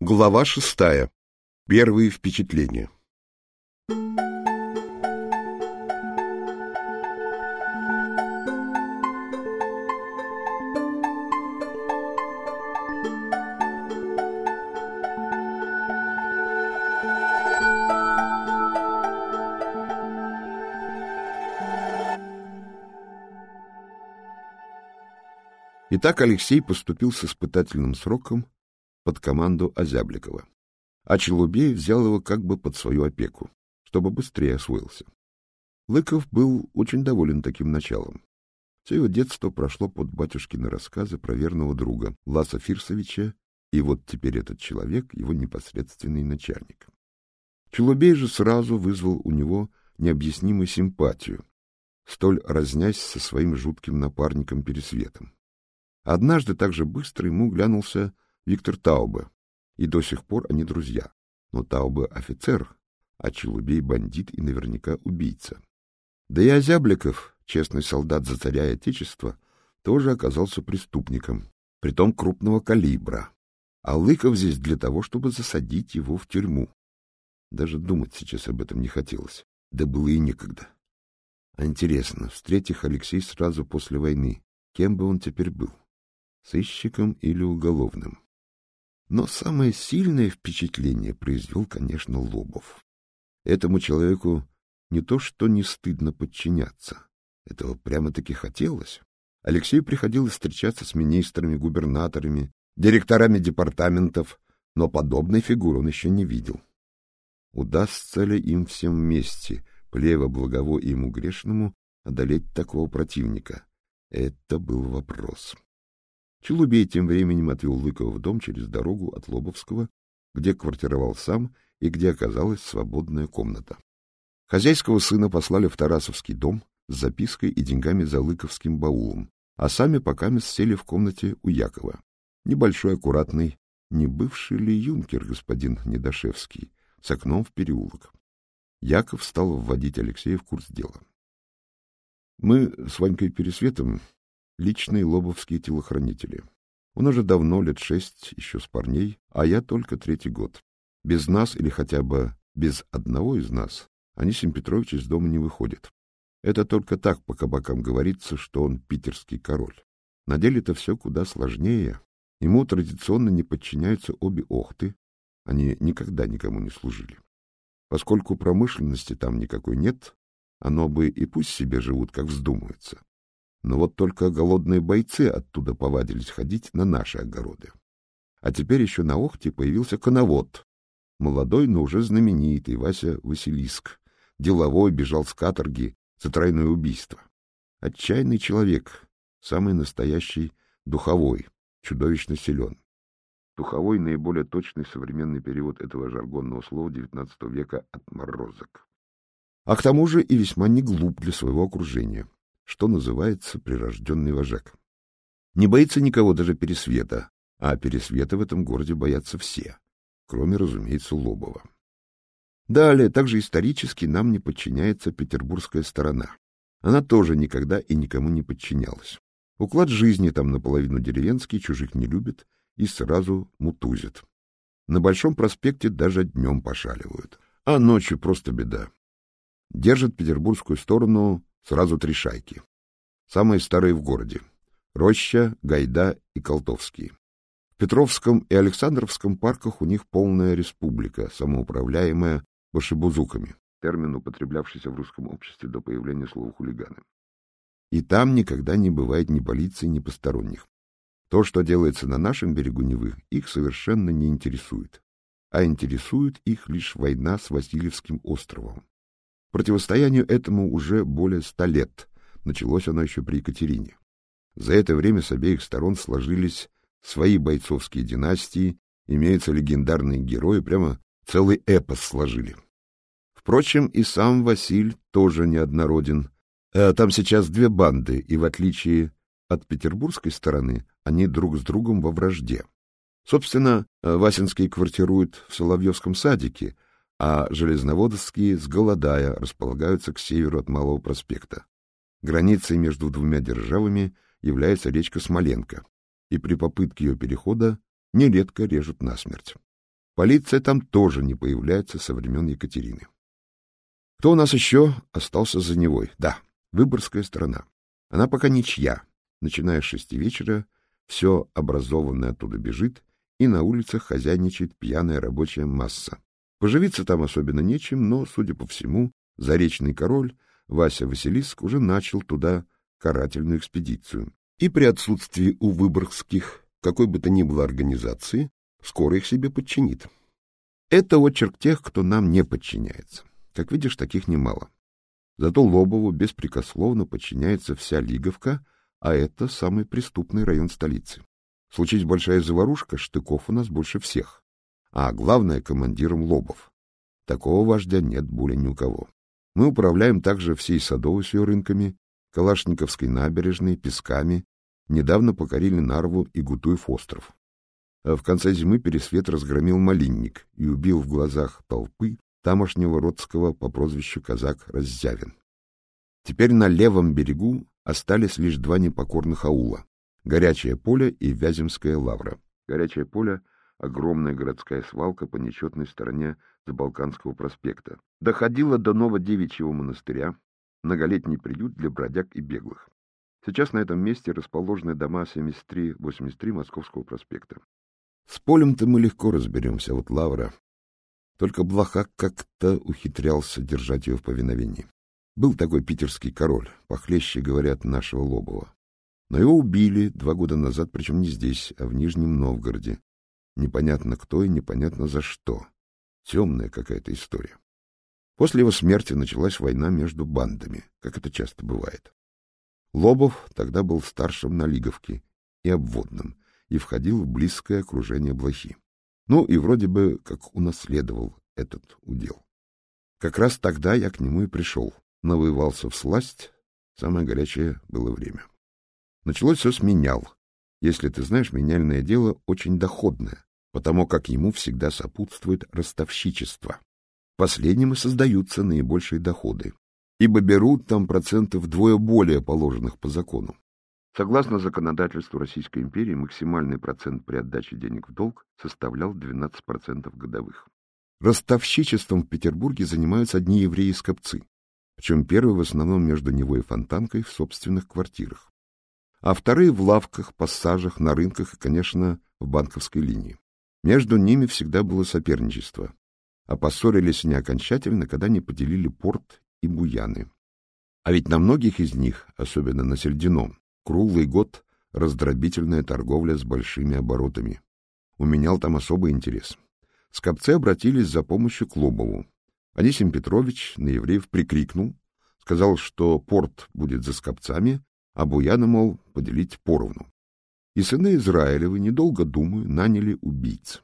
Глава шестая. Первые впечатления. Итак, Алексей поступил с испытательным сроком под команду Озябликова. А Челубей взял его как бы под свою опеку, чтобы быстрее освоился. Лыков был очень доволен таким началом. Все его детство прошло под батюшкины рассказы про верного друга Ласа Фирсовича, и вот теперь этот человек — его непосредственный начальник. Челубей же сразу вызвал у него необъяснимую симпатию, столь разнясь со своим жутким напарником Пересветом. Однажды так же быстро ему глянулся Виктор Таубе, и до сих пор они друзья. Но Таубе офицер, а Челубей бандит и наверняка убийца. Да и Озябликов, честный солдат за царя и отечества, тоже оказался преступником, притом крупного калибра. А Лыков здесь для того, чтобы засадить его в тюрьму. Даже думать сейчас об этом не хотелось, да было и некогда. А интересно, встретив Алексей сразу после войны, кем бы он теперь был? Сыщиком или уголовным? Но самое сильное впечатление произвел, конечно, Лобов. Этому человеку не то что не стыдно подчиняться, этого прямо-таки хотелось. Алексею приходилось встречаться с министрами, губернаторами, директорами департаментов, но подобной фигуры он еще не видел. Удастся ли им всем вместе, плево благово ему грешному, одолеть такого противника? Это был вопрос. Челубей тем временем отвел Лыкова в дом через дорогу от Лобовского, где квартировал сам и где оказалась свободная комната. Хозяйского сына послали в Тарасовский дом с запиской и деньгами за лыковским баулом, а сами пока сели в комнате у Якова. Небольшой, аккуратный, не бывший ли юнкер господин Недошевский, с окном в переулок. Яков стал вводить Алексея в курс дела. Мы с Ванькой Пересветом личные лобовские телохранители. Он уже давно, лет шесть, еще с парней, а я только третий год. Без нас или хотя бы без одного из нас Анисим Петрович из дома не выходит. Это только так по кабакам говорится, что он питерский король. На деле-то все куда сложнее. Ему традиционно не подчиняются обе охты, они никогда никому не служили. Поскольку промышленности там никакой нет, оно бы и пусть себе живут, как вздумается. Но вот только голодные бойцы оттуда повадились ходить на наши огороды. А теперь еще на Охте появился коновод. Молодой, но уже знаменитый Вася Василиск. Деловой бежал с каторги за тройное убийство. Отчаянный человек, самый настоящий духовой, чудовищно силен. Духовой — наиболее точный современный перевод этого жаргонного слова XIX века отморозок. А к тому же и весьма не глуп для своего окружения что называется прирожденный вожак. Не боится никого даже Пересвета, а Пересвета в этом городе боятся все, кроме, разумеется, Лобова. Далее, также исторически нам не подчиняется петербургская сторона. Она тоже никогда и никому не подчинялась. Уклад жизни там наполовину деревенский, чужих не любит и сразу мутузит. На Большом проспекте даже днем пошаливают, а ночью просто беда. Держат петербургскую сторону Сразу три шайки. Самые старые в городе. Роща, Гайда и Колтовские. В Петровском и Александровском парках у них полная республика, самоуправляемая башибузуками, термин, употреблявшийся в русском обществе до появления слова хулиганы. И там никогда не бывает ни полиции, ни посторонних. То, что делается на нашем берегу Невы, их совершенно не интересует. А интересует их лишь война с Васильевским островом. Противостоянию этому уже более ста лет. Началось оно еще при Екатерине. За это время с обеих сторон сложились свои бойцовские династии, имеются легендарные герои, прямо целый эпос сложили. Впрочем, и сам Василь тоже неоднороден. Э, там сейчас две банды, и в отличие от петербургской стороны, они друг с другом во вражде. Собственно, э, Васинский квартирует в Соловьевском садике, а железноводские, сголодая, располагаются к северу от Малого проспекта. Границей между двумя державами является речка Смоленка, и при попытке ее перехода нередко режут насмерть. Полиция там тоже не появляется со времен Екатерины. Кто у нас еще остался за Невой? Да, Выборгская страна. Она пока ничья. Начиная с шести вечера, все образованное оттуда бежит, и на улицах хозяйничает пьяная рабочая масса. Поживиться там особенно нечем, но, судя по всему, заречный король Вася Василиск уже начал туда карательную экспедицию. И при отсутствии у выборгских какой бы то ни было организации, скоро их себе подчинит. Это очерк тех, кто нам не подчиняется. Как видишь, таких немало. Зато Лобову беспрекословно подчиняется вся Лиговка, а это самый преступный район столицы. Случись большая заварушка, штыков у нас больше всех. А главное, командиром Лобов. Такого вождя нет более ни у кого. Мы управляем также всей Садовой с ее рынками, Калашниковской набережной, Песками, недавно покорили Нарву и Гутуев остров. А в конце зимы Пересвет разгромил Малинник и убил в глазах толпы тамошнего родского по прозвищу казак Раззявин. Теперь на левом берегу остались лишь два непокорных аула — Горячее поле и Вяземская лавра. Горячее поле — огромная городская свалка по нечетной стороне Забалканского проспекта. Доходила до Новодевичьего монастыря, многолетний приют для бродяг и беглых. Сейчас на этом месте расположены дома 73-83 Московского проспекта. С полем-то мы легко разберемся, вот Лавра. Только Блоха как-то ухитрялся держать ее в повиновении. Был такой питерский король, похлеще, говорят, нашего Лобова. Но его убили два года назад, причем не здесь, а в Нижнем Новгороде. Непонятно кто и непонятно за что. Темная какая-то история. После его смерти началась война между бандами, как это часто бывает. Лобов тогда был старшим на Лиговке и обводным, и входил в близкое окружение Блохи. Ну и вроде бы как унаследовал этот удел. Как раз тогда я к нему и пришел, навоевался в сласть, самое горячее было время. Началось все с менял. Если ты знаешь, меняльное дело очень доходное, потому как ему всегда сопутствует ростовщичество. Последним и создаются наибольшие доходы, ибо берут там проценты вдвое более положенных по закону. Согласно законодательству Российской империи, максимальный процент при отдаче денег в долг составлял 12% годовых. Ростовщичеством в Петербурге занимаются одни евреи-скопцы, причем первые в основном между него и Фонтанкой в собственных квартирах, а вторые в лавках, пассажах, на рынках и, конечно, в банковской линии. Между ними всегда было соперничество, а поссорились они окончательно, когда не поделили порт и буяны. А ведь на многих из них, особенно на Сельдином, Круглый год раздробительная торговля с большими оборотами. Уменял там особый интерес. Скопцы обратились за помощью к Лобову. Анисим Петрович на евреев прикрикнул, сказал, что порт будет за скопцами, а Буяна, мол, поделить поровну. И сыны Израилевы, недолго думая, наняли убийц.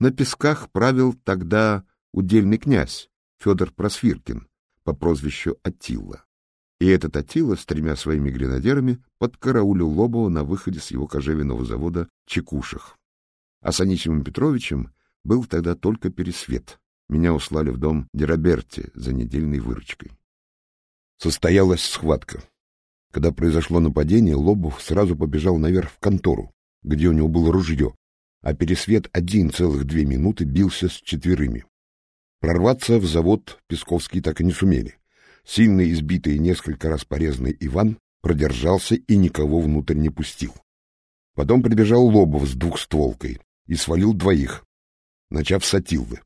На песках правил тогда удельный князь Федор Просвиркин по прозвищу Атилла и этот Атила с тремя своими гренадерами подкараулил Лобова на выходе с его кожевенного завода Чекушах. А с Анисимом Петровичем был тогда только пересвет. Меня услали в дом Дераберти за недельной выручкой. Состоялась схватка. Когда произошло нападение, Лобов сразу побежал наверх в контору, где у него было ружье, а Пересвет один целых две минуты бился с четверыми. Прорваться в завод Песковский так и не сумели. Сильно избитый и несколько раз порезанный Иван продержался и никого внутрь не пустил. Потом прибежал Лобов с двухстволкой и свалил двоих, начав с Атилвы.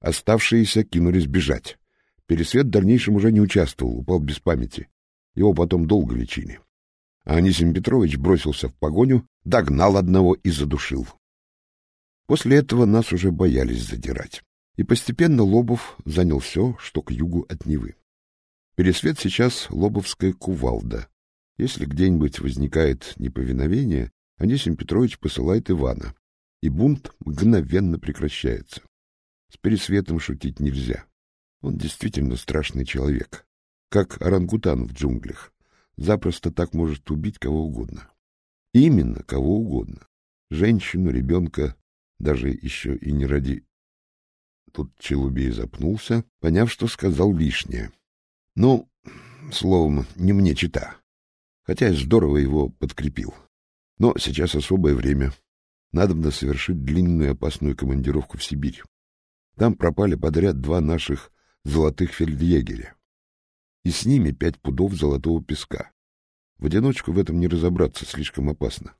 Оставшиеся кинулись бежать. Пересвет в дальнейшем уже не участвовал, упал без памяти. Его потом долго лечили. А Анисим Петрович бросился в погоню, догнал одного и задушил. После этого нас уже боялись задирать. И постепенно Лобов занял все, что к югу от Невы. Пересвет сейчас Лобовская кувалда. Если где-нибудь возникает неповиновение, Анисим Петрович посылает Ивана, и бунт мгновенно прекращается. С Пересветом шутить нельзя. Он действительно страшный человек, как орангутан в джунглях. Запросто так может убить кого угодно. Именно кого угодно. Женщину, ребенка, даже еще и не ради... Тут Челубей запнулся, поняв, что сказал лишнее. Ну, словом, не мне чита. Хотя я здорово его подкрепил. Но сейчас особое время. надо совершить длинную опасную командировку в Сибирь. Там пропали подряд два наших золотых фельдъегеря. И с ними пять пудов золотого песка. В одиночку в этом не разобраться, слишком опасно.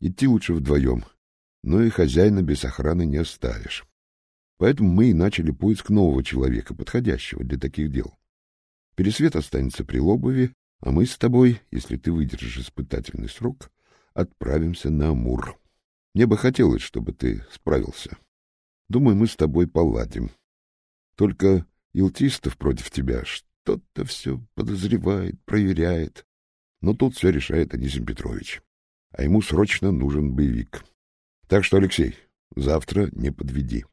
Идти лучше вдвоем, но и хозяина без охраны не оставишь. Поэтому мы и начали поиск нового человека, подходящего для таких дел. Пересвет останется при Лобове, а мы с тобой, если ты выдержишь испытательный срок, отправимся на Амур. Мне бы хотелось, чтобы ты справился. Думаю, мы с тобой поладим. Только Илтистов против тебя что-то все подозревает, проверяет. Но тут все решает Анисим Петрович. А ему срочно нужен боевик. Так что, Алексей, завтра не подведи.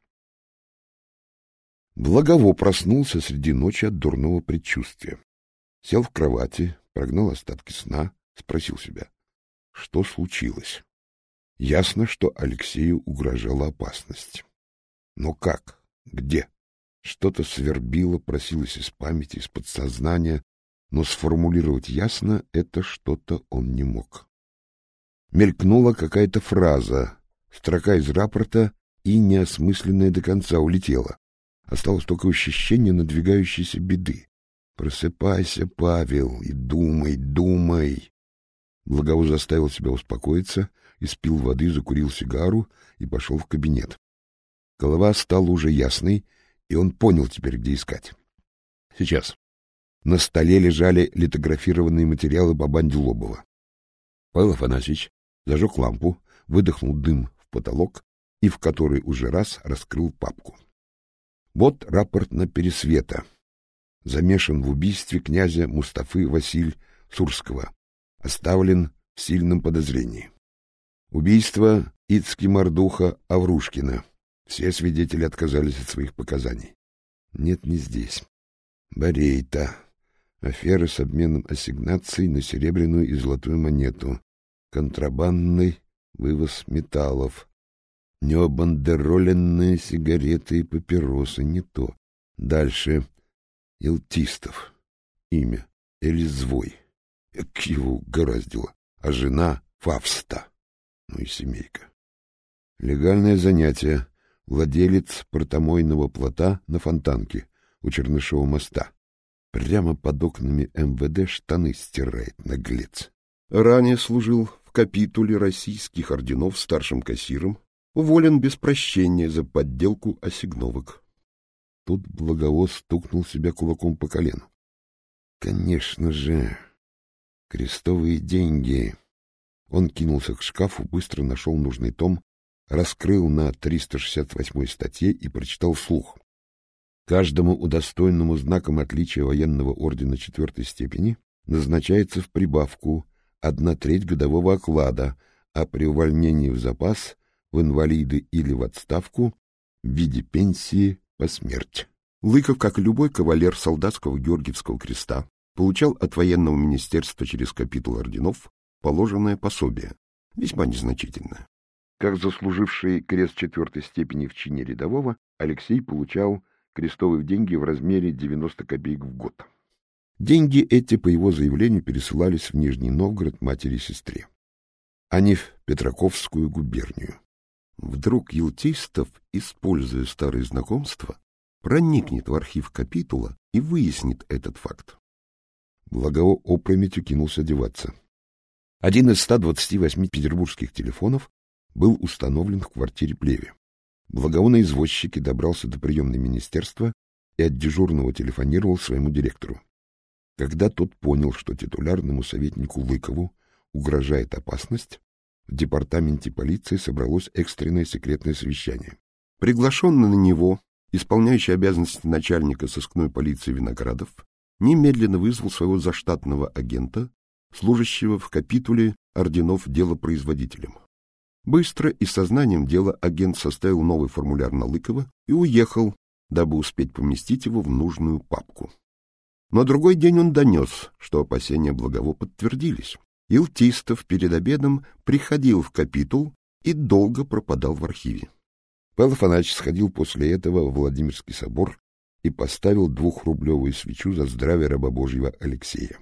Благово проснулся среди ночи от дурного предчувствия. Сел в кровати, прогнал остатки сна, спросил себя, что случилось. Ясно, что Алексею угрожала опасность. Но как? Где? Что-то свербило, просилось из памяти, из подсознания, но сформулировать ясно это что-то он не мог. Мелькнула какая-то фраза, строка из рапорта и неосмысленная до конца улетела. Осталось только ощущение надвигающейся беды. Просыпайся, Павел, и думай, думай. Благово заставил себя успокоиться, испил воды, закурил сигару и пошел в кабинет. Голова стала уже ясной, и он понял теперь, где искать. Сейчас. На столе лежали литографированные материалы по банде Лобова. Павел Афанасьевич зажег лампу, выдохнул дым в потолок и в который уже раз раскрыл папку. Вот рапорт на Пересвета. Замешан в убийстве князя Мустафы Василь Сурского. Оставлен в сильном подозрении. Убийство Ицки Мордуха Аврушкина. Все свидетели отказались от своих показаний. Нет, не здесь. Борейта. Афера с обменом ассигнаций на серебряную и золотую монету. Контрабандный вывоз металлов. Необандероленные сигареты и папиросы не то. Дальше. Илтистов. Имя. Элизвой. Эк его угораздило. А жена Фавста. Ну и семейка. Легальное занятие. Владелец протомойного плота на Фонтанке у Чернышова моста. Прямо под окнами МВД штаны стирает наглец. Ранее служил в капитуле российских орденов старшим кассиром уволен без прощения за подделку осигновок. Тут Благово стукнул себя кулаком по колену. Конечно же, крестовые деньги. Он кинулся к шкафу, быстро нашел нужный том, раскрыл на 368 статье и прочитал вслух. Каждому удостоенному знаком отличия военного ордена четвертой степени назначается в прибавку одна треть годового оклада, а при увольнении в запас в инвалиды или в отставку в виде пенсии по смерти. Лыков, как и любой кавалер солдатского Георгиевского креста, получал от военного министерства через капитул орденов положенное пособие, весьма незначительное. Как заслуживший крест четвертой степени в чине рядового, Алексей получал крестовые деньги в размере 90 копеек в год. Деньги эти, по его заявлению, пересылались в Нижний Новгород матери и сестре, а не в Петраковскую губернию. Вдруг Елтистов, используя старые знакомства, проникнет в архив капитула и выяснит этот факт. Благово опрометью кинулся одеваться. Один из 128 петербургских телефонов был установлен в квартире Плеве. Благово на извозчике добрался до приемной министерства и от дежурного телефонировал своему директору. Когда тот понял, что титулярному советнику Лыкову угрожает опасность, в департаменте полиции собралось экстренное секретное совещание. Приглашенный на него, исполняющий обязанности начальника сыскной полиции Виноградов, немедленно вызвал своего заштатного агента, служащего в капитуле орденов делопроизводителем. Быстро и сознанием дела агент составил новый формуляр на Лыкова и уехал, дабы успеть поместить его в нужную папку. На другой день он донес, что опасения Благово подтвердились. Илтистов перед обедом приходил в капитул и долго пропадал в архиве. Павел Афанасьевич сходил после этого в Владимирский собор и поставил двухрублевую свечу за здравие раба Божьего Алексея.